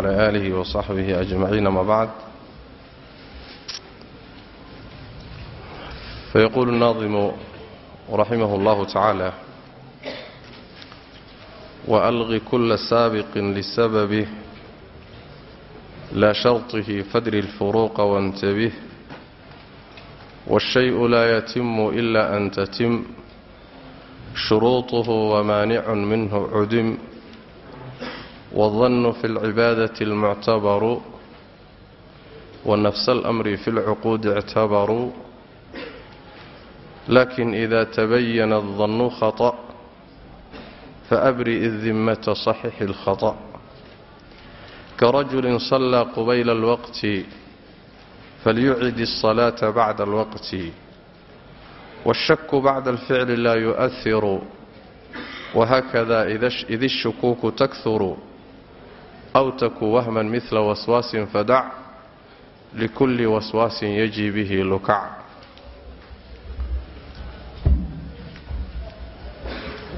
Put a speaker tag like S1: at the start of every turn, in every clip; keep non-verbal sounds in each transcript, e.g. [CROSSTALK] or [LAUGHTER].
S1: وعلى آله وصحبه أجمعين ما بعد فيقول الناظم رحمه الله تعالى وألغ كل سابق لسببه لا شرطه فدر الفروق وانتبه والشيء لا يتم إلا أن تتم شروطه ومانع منه عدم والظن في العبادة المعتبر ونفس الأمر في العقود اعتبروا لكن إذا تبين الظن خطأ فأبرئ الذمة صحح الخطأ كرجل صلى قبيل الوقت فليعد الصلاة بعد الوقت والشك بعد الفعل لا يؤثر وهكذا إذ الشكوك aw takuu wahman midla waswaasin fadac likulli waswaasin yaji bihi lukac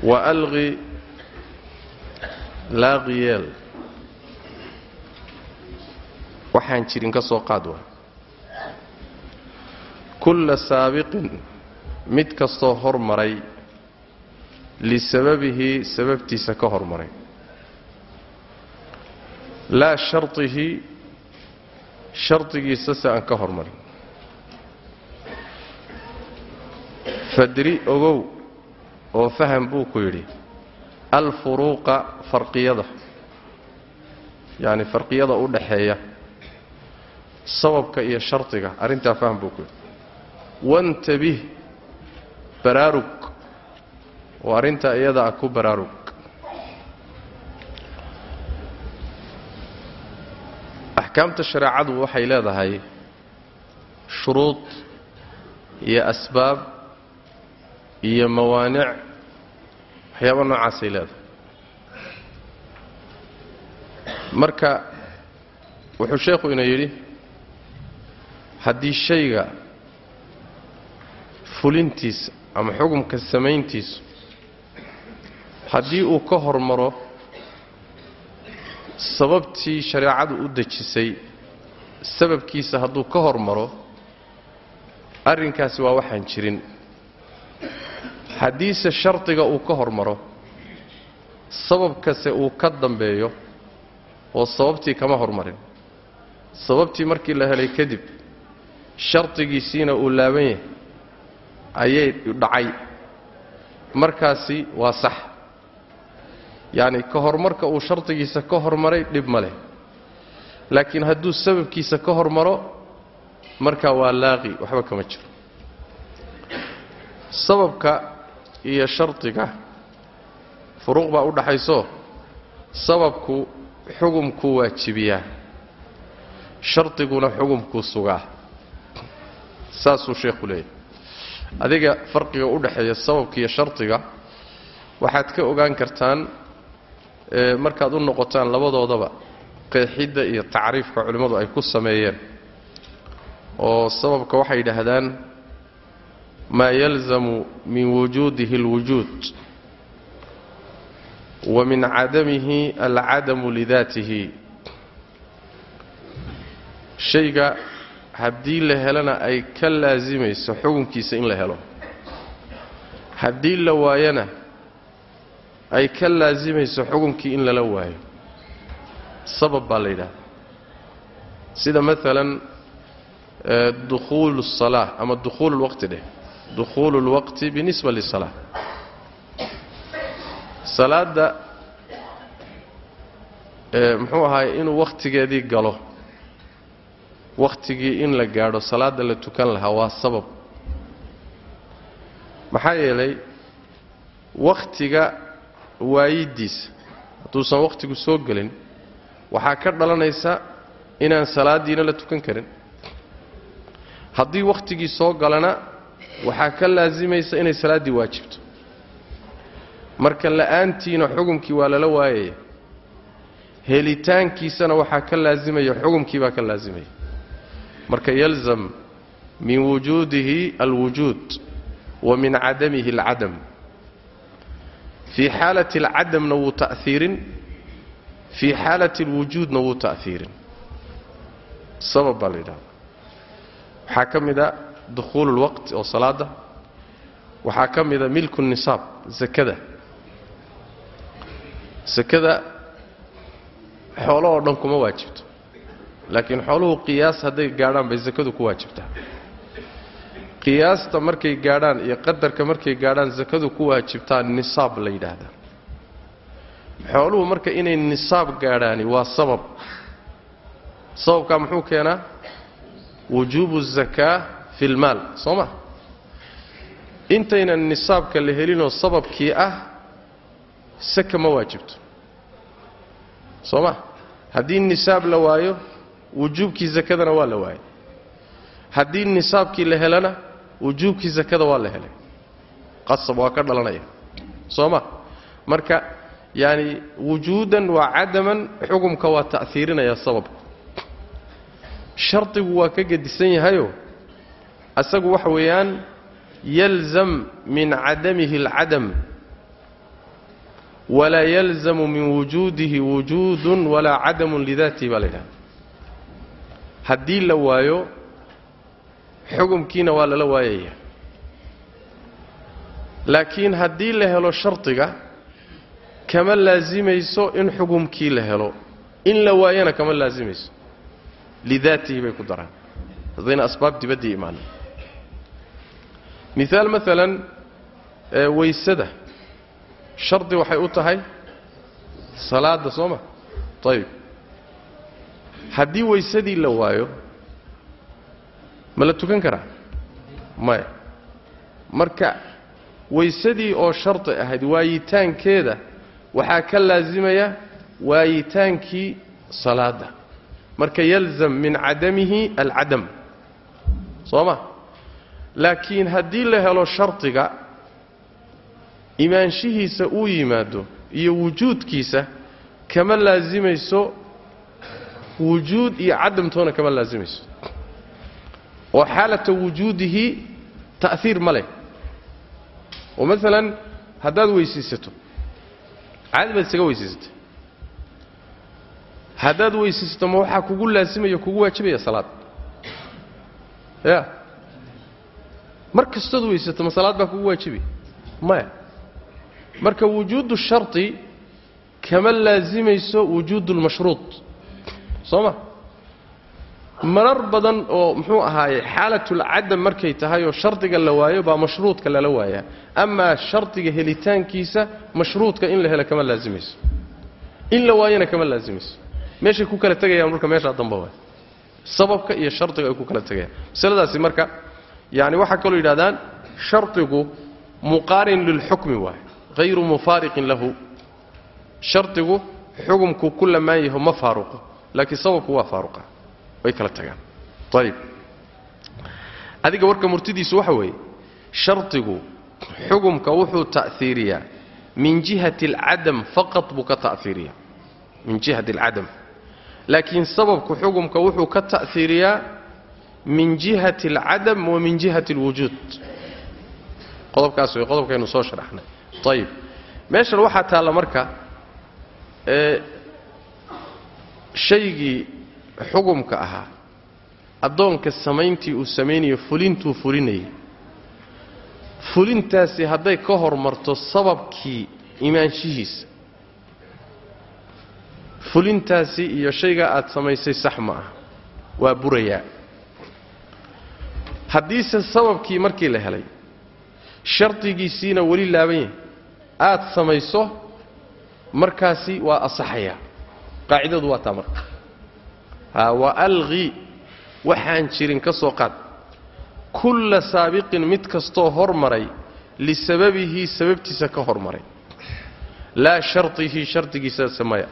S1: wa alqi laaqiyeel waxaan jirin ka soo qaad wa kulla saabiqin mid kastoo hormaray lisababihi sababtiisa ka hormaray laa shardihi shardigiisa se aan ka hormarin fadri ogow oo faham buu ku yidhi alfuruuqa farqiyada yacni farqiyada u dhaxeeya sababka iyo shardiga arrintaa faham buu ku yidhi wantabih baraarug oo arrintaa iyada ah ku baraarug axkaamta shareecadu waxay leedahay shuruud iyo asbaab iyo mawaanic waxyaaba noocaasay leedahay. Marka wuxuu sheekhu ina yidhi haddii shayga fulintiisa ama xukumka samayntiisu haddii uu ka hormaro sababtii shareecadu u dejisay sababkiisa hadduu ka hormaro arrinkaasi waa waxaan jirin. Haddiise shardiga uu ka hormaro sababkase uu ka dambeeyo oo sababtii kama hormarin. Sababtii markii la helay kadib shardigiisiina uu laaban yahay ayay dhacay. Markaasi waa sax yacni ka hormarka uu shardigiisa ka hormaray dhib ma leh. Laakiin hadduu sababkiisa ka hormaro markaa waa laaqi waxba kama jiro. Sababka iyo shardiga furuuq baa u dhaxayso sababku xugumkuu waajibiyaa shardiguna xugumkuu sugaa. Saasuu sheekhu leeyahy adiga farqiga u dhaxeeya sababka iyo shardiga waxaad ka ogaan kartaan markaad u noqotaan labadoodaba qeexidda iyo tacriifka culimmadu ay ku sameeyeen oo sababka waxay yidhaahdaan maa yalzamu min wujuudihi alwujuud wa min cadamihi alcadamu lidaatihi. Shayga haddii la helana ay ka laasimayso xukunkiisa in la helo. Haddii la waayana ay ka laasimayso xukunkii in lala waayo sabab baa la yidhahda sida maalan dukhuulu الsalaa ama dukhuulu اlwaqti dheh dukhuulu اlwaqti binisba lisalaa salaadda muxuu ahaay inuu wakhtigeedii galo wakhtigii in la gaadho salaadda la tukan lahaa waa sabab maxaa yeelay wakhtiga waayiddiisa hadduusan wakhtigu soo gelin waxaa ka dhalanaysa inaan salaaddiina la tukan karin. Haddii wakhtigii soo galana waxaa ka laasimaysa inay salaaddii waajibto. Marka la'aantiina xukumkii waa lala waayaya helitaankiisana waxaa ka laasimaya xukumkii baa ka laasimaya. Marka yalzam min wujuudihi alwujuud wa min cadamihi alcadam fii xaalati alcadamna wuu ta'hiirin fii xaalati alwujuudna wuu ta'hiirin sabab baa la yidhahda waxaa ka mid a dukhuulu lwaqti oo salaada waxaa ka milku nisaab sakada sakada xoolo oo dhan kuma waajibto laakiin xooluhu qiyaas hadday gaadhaan bay sakadu ku waajibtaa qiyaasta markay gaadhaan iyo qadarka markay gaadhaan sakadu ku waajibtaa nisaab la yidhaahdaa. Xooluhu marka inay nisaab gaadhaani waa sabab. Sababkaa muxuu keenaa? Wujuubu zakaa fi lmaal soo ma? Intaynan nisaabka la helinoo sababkii ah saka ma waajibto. Soo ma? Haddii nisaab la waayo wujuubkii sakadana waa la waayay. Haddii nisaabkii la helana wujuubkii sakada waa la helay qasab waa ka dhalanaya soo ma marka yaani wujuudan waa cadaman xukumka waa ta'hiirinaya sababku shardigu waa ka gedisan yahayo asagu waxa weeyaan yalzam min cadamihi alcadam walaa yalzamu min wujuudihi wujuudun walaa cadamun lidaatihi baa la yidhahda haddii la waayo xukumkiina waa lala waayaya. Laakiin haddii la helo shardiga kama laasimayso in xukumkii la helo. In la waayana kama laasimayso. Lidaatihi bay ku daraan. Haddayna asbaab dibaddii imaanan miaal maalan weysada shardi waxay u tahay salaadda soo ma ayib haddii weysadii la waayo ma la tukan karaa? Maya marka weysadii oo shardi ahayd waayitaankeeda waxaa ka laasimaya waayitaankii salaadda. Marka yalzam min cadamihi alcadam. Soo ma laakiin haddii la helo shardiga imaanshihiisa uu yimaado iyo wujuudkiisa kama laasimayso wujuud iyo cadamtoona kama laasimayso oo xaalata wujuudihi ta'hiir ma leh. Oo maalan haddaad weysaysato caadi baad isaga weysaysatay haddaad weysaysato ma waxaa kugu laasimaya kugu waajibaya salaad. Ya. Mar kastood weysato ma salaad baa kugu waajibaya maya marka wujuudu shardi kama laasimayso wujuudu lmashruud soo ma marar badan oo muxuu ahaaye xaalatulcadam markay tahay oo shardiga la waayo baa mashruudka lala waayaa. Amaa shardiga helitaankiisa mashruudka in la helo kama laasimayso in la waayona kama laasimayso meeshay ku kala tegayaan marka meeshaa damba waay. Sababka iyo shardiga ay ku kala tegayaan masaladaasi marka yani waxaa kaloo yidhahdaan shardigu muqaarin lilxukmi waay hayru mufaariqin lahu. Shardigu xukumku ku lamaan yaho ma faaruqo laakiin sababku waa faaruqa way kala tagaan. Ayib adiga warka murtidiisu waxa weeye shardigu xukumka wuxuu ta'hiiriyaa min jihati alcadam faqad buu ka ta'hiiriyaa min jihati alcadam laakiin sababku xukumka wuxuu ka ta'hiiriyaa min jihati alcadam wa min jihati alwujuud. Qodobkaas way qodobkaynu soo sharaxnay. Ayib meeshan waxaa taalla marka shaygii xukumka ahaa addoonka samayntii uu samaynayo fulintuu fulinayay fulintaasi hadday ka hormarto sababkii imaanshihiisa. Fulintaasi iyo shaygaa aad samaysay sax ma ah waa burayaa. Haddiise sababkii markii la helay shardigiisiina weli laaban yahay. Aad samayso markaasi waa asaxayaa qaacidadu waa taa marka wa alqi waxaan jirin ka soo qaad. Kulla saabiqin mid kastoo hormaray lisababihi sababtiisa ka hormaray. Laa shardihi shardigiisa samaya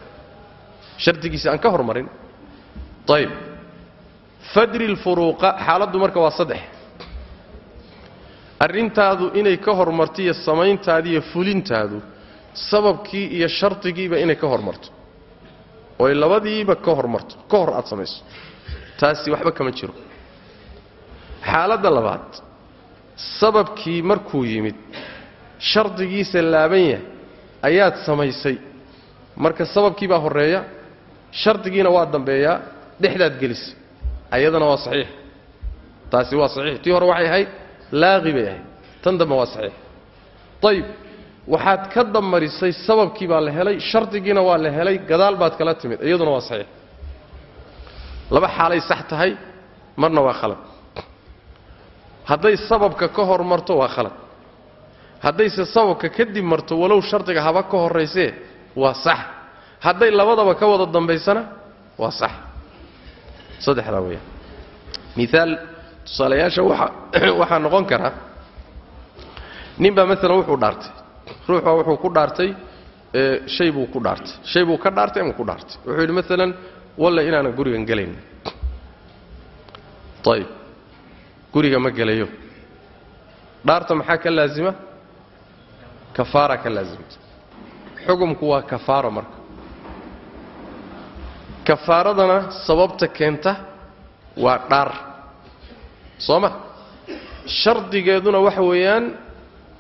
S1: shardigiisa aan ka hormarin. Ayib fadri lfuruuqa xaaladdu marka waa saddex. Arrintaadu inay ka hormarto iyo samayntaadi iyo fulintaadu sababkii iyo shardigiiba inay ka hormarto oy labadiiba ka hormarto ka hor aad samayso. Taasi waxba kama jiro. Xaaladda labaad sababkii markuu yimid shardigiisa laaban yahay ayaad samaysay. Marka sababkii baa horreeya shardigiina waa dambeeyaa dhexdaad gelisa ayadana waa saxiix. Taasi waa saxiix. Tii hore waxay ahayd laaqi bay ahayd. Tan dambe waa saxiix. Ayib waxaad ka damarisay sababkii baa la helay shardigiina waa la helay gadaal baad kala timid iyaduna waa saxiix. Laba xaalay sax tahay marna waa khalad. Hadday sababka ka hor marto waa khalad. Haddayse sababka kadib marto walow shardiga haba ka horraysee waa sax. Hadday labadaba ka wada dambaysana waa sax. Saddexdaa weeyaan. Miaal tusaalayaasha waxa [CLEARS THROAT] waxaa noqon karaa nin baa maalan wuxuu dhaartay ruux baa wuxuu ku dhaartay shay buu ku dhaartay. Shay buu ka dhaartay ama ku dhaartay? Wuxuu yidhi maalan walla inaanan gurigan gelayn. Ayib guriga ma gelayo. Dhaarta maxaa ka laazima? Kafaara ka laazimta xugumku waa kafaaro marka. Kafaaradana sababta keenta waa dhaar. Soo ma? Shardigeeduna waxa weeyaan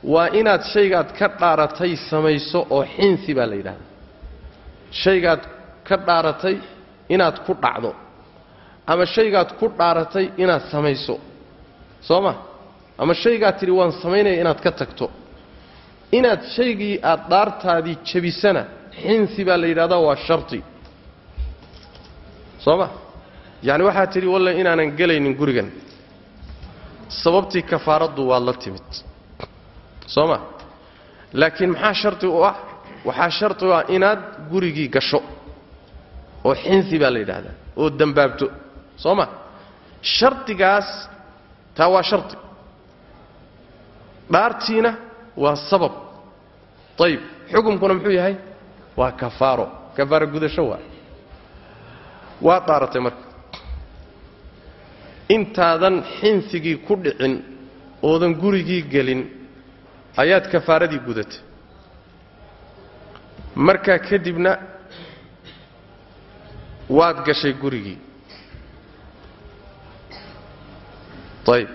S1: waa inaad shaygaad ka dhaaratay samayso oo xinsi baa la yidhahda shaygaad ka dhaaratay inaad ku dhacdo ama shaygaad ku dhaaratay inaad samayso. Soo ma ama shaygaad tidhi waan samaynaya inaad ka tagto. Inaad shaygii aad dhaartaadii jebisana xinsi baa la yidhahdaa waa shardi soo ma yacni waxaad tidhi walle inaanan gelaynin gurigan. Sababtii kafaaraddu waad la timid soo ma laakiin maxaa shardi u ah? Waxaa shardi u ah inaad gurigii gasho oo xinsi baa la yidhaahdaa oo dembaabto soo ma shardigaas taa waa shardi dhaartiina waa sabab. Ayib xukumkuna muxuu yahay? Waa kafaaro. Kafaaro gudasho waa. Waad dhaaratay marka. Intaadan xinsigii ku dhicin oodan gurigii gelin ayaad kafaaradii gudatay. Markaa kadibna waad gashay gurigii. Ayib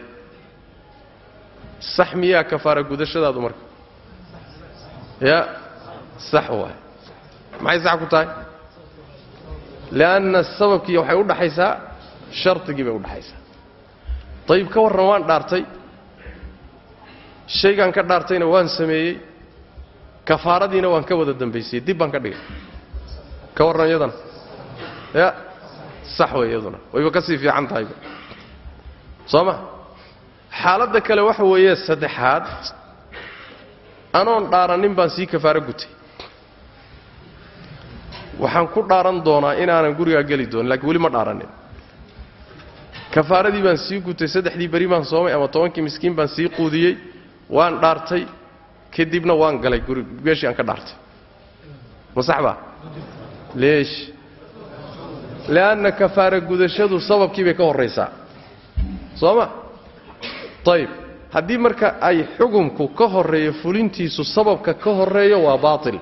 S1: sax miyaa kafaara gudashadaadu marka? Ya sax waay maxay sax ku tahay? Lianna sababkii waxay u dhaxaysaa shardigii bay u dhaxaysaa. Ayib ka warran waan dhaartay shaygaan ka dhaartayna waan sameeyey. Kafaaradiina waan ka wada dambaysiyey dib baan ka dhigay. Ka warran iyadana. Ya sax wey iyaduna. Wayba ka fiican tahayba soo ma xaaladda kale waxa weeye saddexaad. Anoon dhaaranin baan sii kafaaro gutay. Waxaan ku dhaaran doonaa inaanan gurigaa geli doonin lakiin weli ma dhaaranin. Kafaaradii baan sii gutay saddexdii beri baan soomay ama tobankii miskiin baan sii quudiyey waan dhaartay kadibna waan galay guri meeshii aan ka dhaartay. Ma sax baa leesh. Li'anna kafaara gudashadu sababkii bay ka horraysaa. Soo ma? Ayib haddii marka ay xugumku ka horreeyo fulintiisu sababka ka horreeyo waa baatil.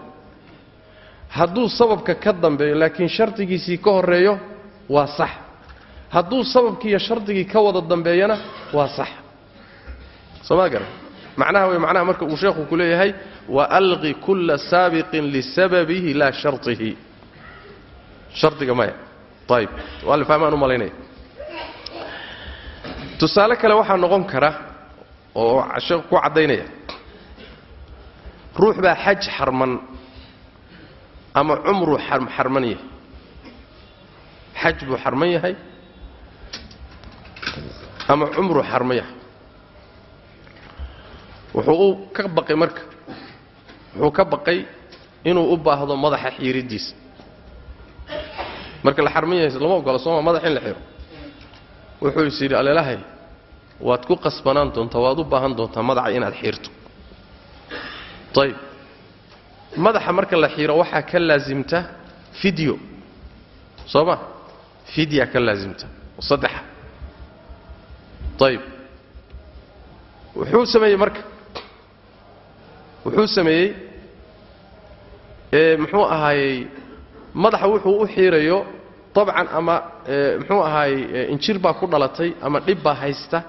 S1: Hadduu sababka ka dambeeyo laakiin shardigiisii ka horreeyo waa sax. Hadduu sababkii iyo shardigii ka wada dambeeyana waa sax. Soomaa garan macnaha wey macnaha marka uu sheekhu ku leeyahay wa alqi kulla saabiqin lisababihi laa shardihi shardiga maya. Ayib waa la fahmaan u malaynaya. Tusaale kale waxaa noqon kara oo sheekhu ku caddaynaya. Ruux baa xaj xarman ama cumruu xarman yahay. Xaj buu xarman yahay ama cumruu xarman yahay wuxuu ka baqay marka. Wuxuu ka baqay inuu u baahdo madaxa xiiriddiisa marka la xarman yahay lama ogola sooma madax in la xiro. Wuxuu is yidhi aleelahay waad ku qasbanaan doontaa waad u baahan doontaa madaxa inaad xiirto ayib madaxa marka la xiiro waxaa ka laasimta fideo soo ma? Fidya ka laasimta saddexa. Ayib wuxuu sameeyey marka wuxuu sameeyey muxuu ahaayey madaxa wuxuu u xiirayo dabcan ama muxuu ahaayey injir baa ku dhalatay ama dhib baa haysta.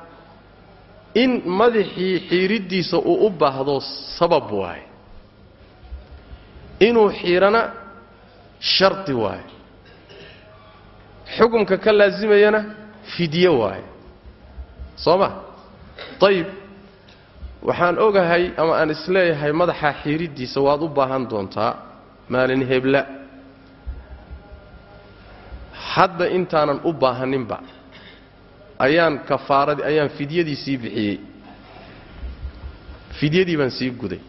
S1: In madaxii xiiriddiisa uu u baahdo sabab waaye inuu xiirana shardi waaye xukumka ka laasimayana fidye waaye soo ma? Ayib waxaan ogahay ama aan is leeyahay madaxa xiiriddiisa waad u baahan doontaa maalin hebla. Hadda intaanan u baahaninba ayaan kafaaradii ayaan fidyadii sii bixiyey. Fidyadii baan sii guday.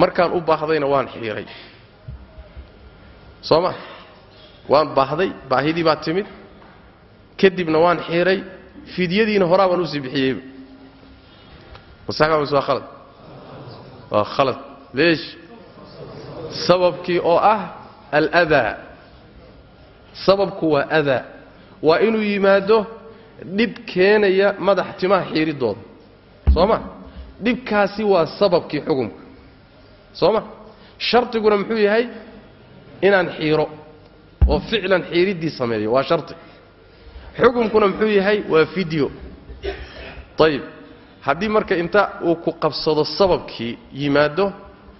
S1: Markaan u baahdayna waan xiiray. Soo ma waan baahday baahidii baa timid. Kadibna waan xiiray. Fidyadiina horaa baan u sii bixiyeyba mise waa khalad. Waa khalad. Leesh sababkii oo ah aladaa sababku waa adaa waa inuu yimaado dhib keenaya madax timaha xiiridooda soo ma? Dhibkaasi waa sababkii xukumka soo ma? Shardiguna muxuu yahay inaan xiiro oo ficlan xiiriddii sameeyo. Waa shardi xukumkuna muxuu yahay waa fideo ayib haddii marka inta uu ku qabsado sababkii yimaado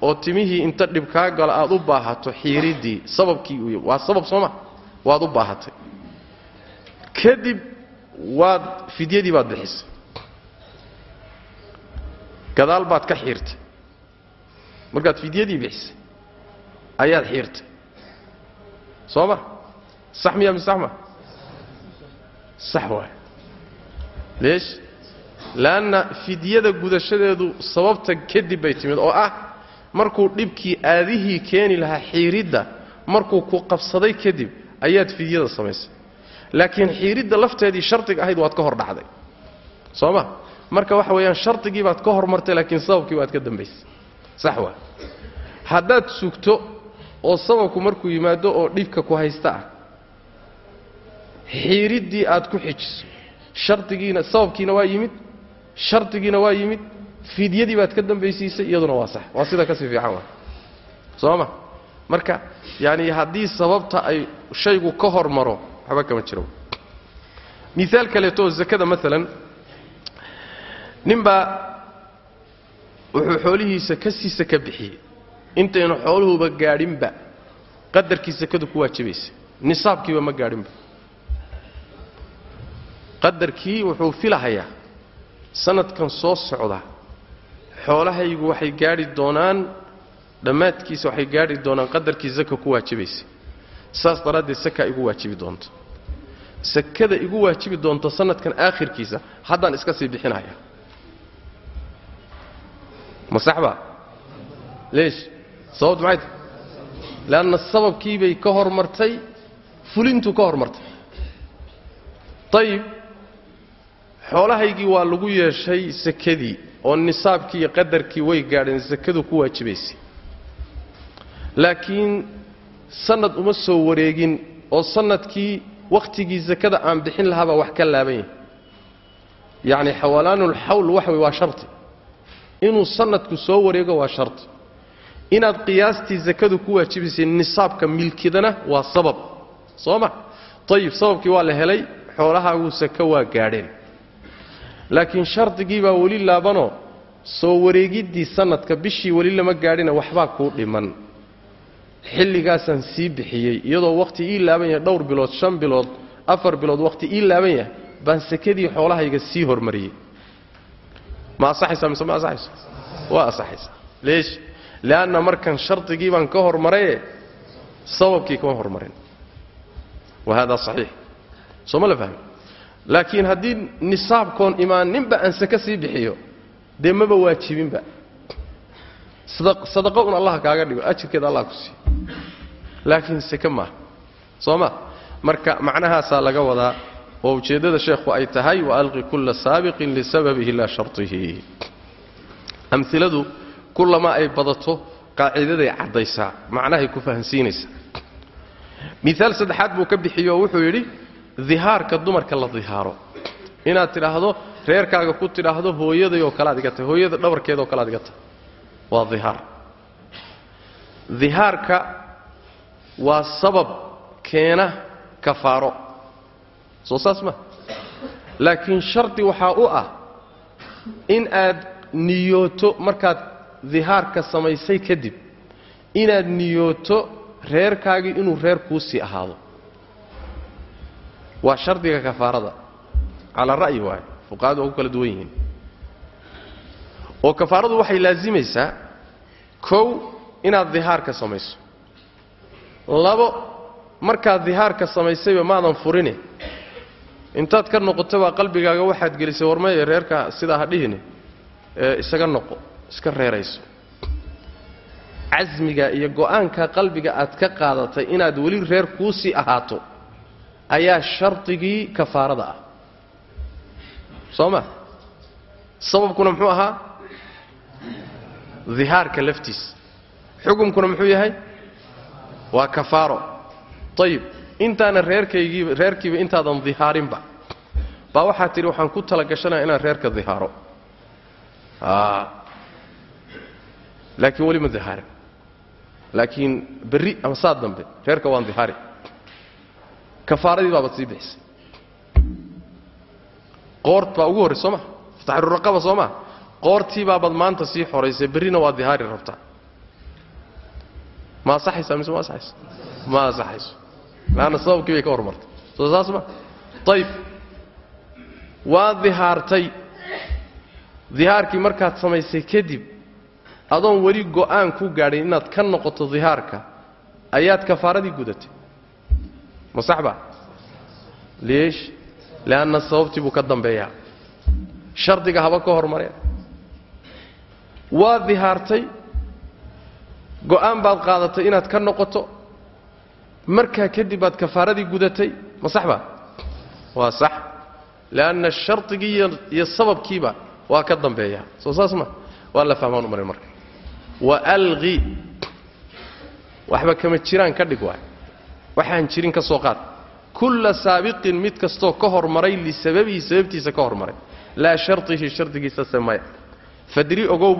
S1: oo timihii inta dhib kaa galo aad u baahato xiiriddii sababkii waa sabab sooma waad u baahatay. Kadib waad fidyadii baad bixisay. Gadaal baad ka xiirtay. Markaad fidyadii bixisay ayaad xiirtay. Soo ma? Sax miya mi sax ma? Sax waay leesh leanna fidyada gudashadeedu sababta kadib bay timid oo ah markuu dhibkii aadihii keeni lahaa xiiridda markuu ku qabsaday kadib ayaad fidyada samaysay. Laakiin xiiridda lafteedii shardiga ahayd waad ka hor dhacday. Soo ma? Marka waxa weeyaan shardigii baad ka hormartay laakiin sababkii waad ka dambaysay. Sax waa. Haddaad sugto oo sababku markuu yimaado oo dhibka ku haysta ah xiiriddii aad ku xijiso. Shardigiina sababkiina waa yimid shardigiina waa yimid fidyadii baad ka dambaysiisay iyaduna waa sax. Waa sida ka sii fiican waa. Soo ma marka yaani haddii sababta ay shaygu ka hormaro waxba kama jiro. Miaal kaleeto zakada maalan ninbaa wuxuu xoolihiisa kasiisa ka bixiyey. Intaynu xooluhuba gaadhinba qadarkii sakadu ku waajibaysa. Nisaabkiiba ma gaadhinba. Qadarkii wuxuu filahayaa sanadkan soo socda xoolahaygu waxay gaadhi doonaan dhammaadkiisa waxay gaadhi doonaan qadarkii saka ku waajibaysa saas daraaddeed sakaa igu waajibi doonto. Sakada igu waajibi doonto sanadkan aakhirkiisa haddaan iska sii bixinaya. Ma saxba leesh sababtu maxay tahay leanna sababkiibay ka hormartay fulintuu ka hormartay. Ayib xoolahaygii waa lagu yeeshay sakadii oo nisaabkii iyo qadarkii way gaadheen sakadu ku waajibaysay. Laakiin sanad uma soo wareegin oo sannadkii wakhtigii sakada aan bixin lahaabaa wax ka laaban yahay. Yacni xawalaanulxawl waxa wey waa sharti. Inuu sanadku soo wareego waa sharti. Inaad qiyaastii sakadu ku waajibaysay nisaabka milkidana waa sabab. Soo ma? Ayib sababkii waa la helay xoolahaagu sako waa gaadheen laakiin shardigii baa weli laabanoo soo wareegiddii sanadka bishii weli lama gaadhina waxbaa kuu dhiman. Xilligaasaan sii bixiyey iyadoo wakhti ii laaban yahay dhowr bilood shan bilood afar bilood wakhti ii laaban yahay baan sakadii xoolahayga sii hormariyey. Ma asaxaysaa mise ma asaxayso waa asaxaysaa leesh leanna markan shardigii baan ka hormaraye sababkii kama hormarin. Wa hada saxiix. Soo ma la fahmi laakiin haddii nisaabkoon imaaninba aan saka sii bixiyo dee maba waajibinba. Sadaqo un allah kaaga dhigo ajirkeeda allah ku siiyo laakiin sake maaha soo ma? Marka macnahaasaa laga wadaa oo ujeeddada sheekhu ay tahay waalqi kulla saabiqin lisababihi laa shartihi. Amiladu kullama ay badato qaacidaday caddaysaa macnahay ku fahansiinaysaa. Miaal saddexaad buu ka bixiyo oo wuxuu yidhi dihaarka dumarka la dihaaro. Inaad tidhaahdo reerkaaga ku tidhaahdo hooyaday oo kalead iga tahay hooyada dhabarkeeda oo kalead iga tahay waa dihaar. Dihaarka waa sabab keena kafaaro. Soo saas ma? Laakiin shardi waxaa u ah in aad niyooto markaad dihaarka samaysay kadib inaad niyooto reerkaagii inuu reer kuu sii ahaado waa shardiga kafaarada. Calaa ra'yi waaye. Fuqahadu waa ku kala duwan yihiin. Oo kafaaradu waxay laasimaysaa kow inaad dihaarka samayso. Labo markaad dihaarka samaysayba maadan furine. Intaad ka noqoto baa qalbigaaga waxaad gelisay warmaya reerka sidaa ha dhihine ee isaga noqo iska reerayso. Casmiga iyo go'aanka qalbiga aad ka qaadatay inaad weli reer kuu sii ahaato ayaa shardigii kafaarada ah. Soo ma? Sababkuna muxuu ahaa? Dihaarka laftiisa xukumkuna muxuu yahay? Waa kafaaro. Ayib intaana reerkaygiiba reerkiiba intaadan dihaarinba. Baa waxaad tidhi waxaan ku tala inaan reerka dihaaro. Laakiin weli ma dihaarin. Laakiin berri ama saa dambe reerka waan dihaari kafaaradii baabaad sii bixisay qoort baa ugu horray soo ma fataxruraqaba soo ma qoortii baabaad maanta sii xoraysay berrina waa dihaari rabtaa ma asaxaysaa mise ma asaxayso ma asaxayso laanna sababkii bay ka hormartay soo saas ma? Ayib waa dihaartay. Dihaarkii markaad samaysay kadib adoon weli go'aan ku gaadhin inaad ka noqoto dihaarka ayaad kafaaradii gudatay ma sax ba? Liish? Lianna sababtii buu ka dambeeyaa. Shardiga haba ka hormareen waa dihaartay go'aan baad qaadatay inaad ka noqoto markaa kadib baad kafaaradii gudatay. Ma sax waa sax. Lianna shardigii iyo sababkiiba waa ka dambeeyaa. Soo saas ma? Waa la fahmaan u marin marka. Wa alqi waxba kama jiraan ka dhig waay waxaan jirin ka soo qaad. Kulla saabiqin mid kastoo ka hormaray lisababihi sababtiisa ka hormaray. Laa shartihi shardigiisa se maya fadri ogow